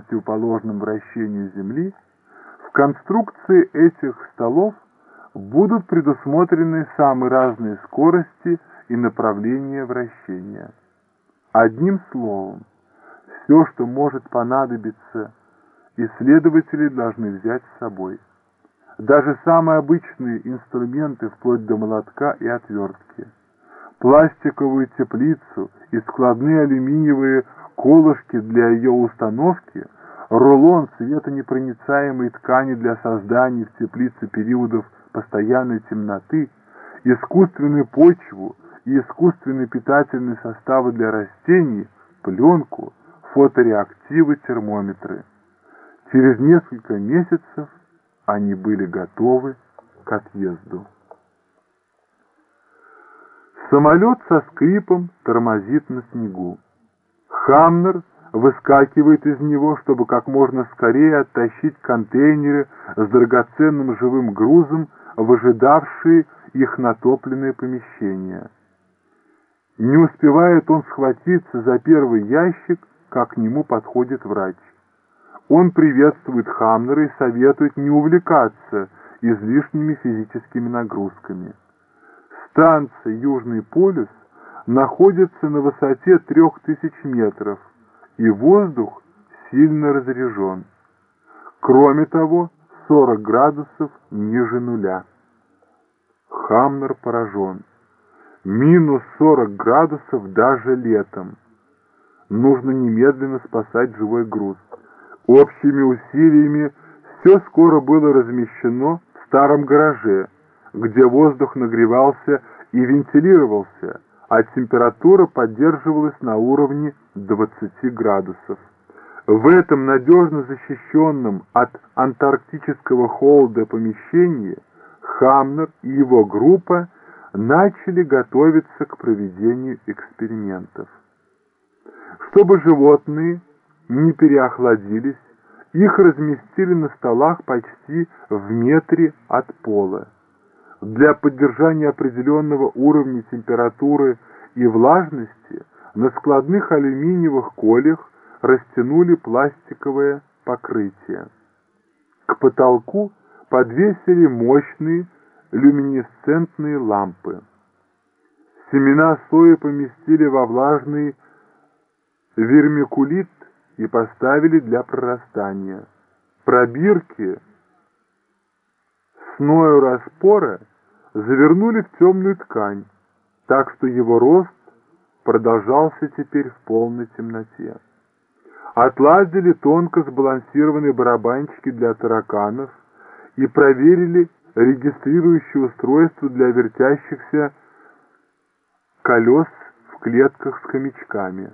противоположном вращению Земли, в конструкции этих столов будут предусмотрены самые разные скорости и направления вращения. Одним словом, все, что может понадобиться, исследователи должны взять с собой. Даже самые обычные инструменты, вплоть до молотка и отвертки. Пластиковую теплицу и складные алюминиевые колышки для ее установки, рулон светонепроницаемой ткани для создания в теплице периодов постоянной темноты, искусственную почву и искусственные питательные составы для растений, пленку, фотореактивы, термометры. Через несколько месяцев они были готовы к отъезду. Самолет со скрипом тормозит на снегу. Хамнер выскакивает из него, чтобы как можно скорее оттащить контейнеры с драгоценным живым грузом в ожидавшие их натопленные помещения. Не успевает он схватиться за первый ящик, как к нему подходит врач. Он приветствует Хамнера и советует не увлекаться излишними физическими нагрузками. Станция «Южный полюс» находится на высоте 3000 метров, и воздух сильно разрежен. Кроме того, 40 градусов ниже нуля. Хамнер поражен. Минус 40 градусов даже летом. Нужно немедленно спасать живой груз. Общими усилиями все скоро было размещено в старом гараже, где воздух нагревался и вентилировался, а температура поддерживалась на уровне 20 градусов. В этом надежно защищенном от антарктического холода помещении Хамнер и его группа начали готовиться к проведению экспериментов. Чтобы животные не переохладились, их разместили на столах почти в метре от пола. Для поддержания определенного уровня температуры и влажности на складных алюминиевых колях растянули пластиковое покрытие. К потолку подвесили мощные люминесцентные лампы. Семена сои поместили во влажный вермикулит и поставили для прорастания. Пробирки сною распора завернули в темную ткань, так что его рост продолжался теперь в полной темноте. Отладили тонко сбалансированные барабанчики для тараканов и проверили регистрирующее устройство для вертящихся колес в клетках с хомячками.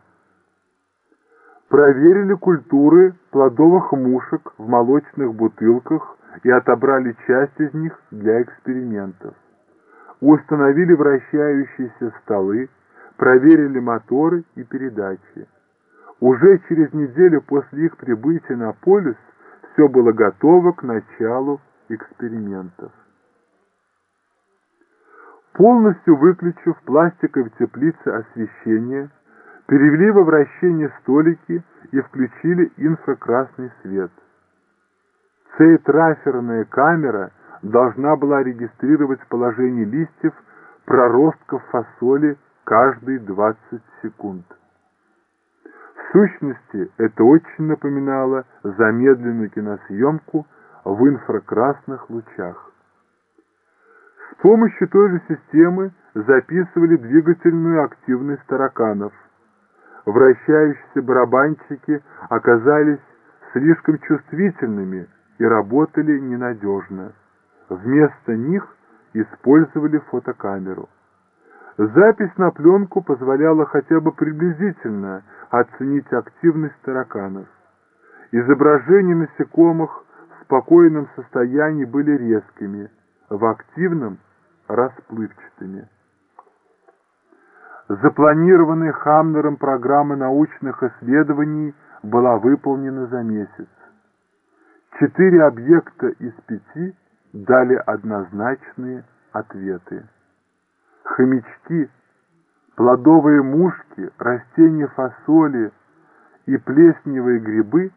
Проверили культуры плодовых мушек в молочных бутылках и отобрали часть из них для экспериментов. Установили вращающиеся столы, проверили моторы и передачи. Уже через неделю после их прибытия на полюс все было готово к началу экспериментов. Полностью выключив пластиковой теплице освещение, перевели во вращение столики и включили инфракрасный свет. Цейтраферная камера должна была регистрировать положение листьев проростков фасоли каждые 20 секунд. В сущности, это очень напоминало замедленную киносъемку в инфракрасных лучах. С помощью той же системы записывали двигательную активность тараканов. Вращающиеся барабанчики оказались слишком чувствительными и работали ненадежно. Вместо них использовали фотокамеру. Запись на пленку позволяла хотя бы приблизительно оценить активность тараканов. Изображения насекомых в спокойном состоянии были резкими, в активном – расплывчатыми. Запланированная Хамнером программа научных исследований была выполнена за месяц. Четыре объекта из пяти дали однозначные ответы хомячки, плодовые мушки, растения фасоли и плесневые грибы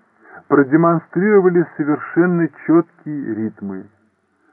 продемонстрировали совершенно четкие ритмы.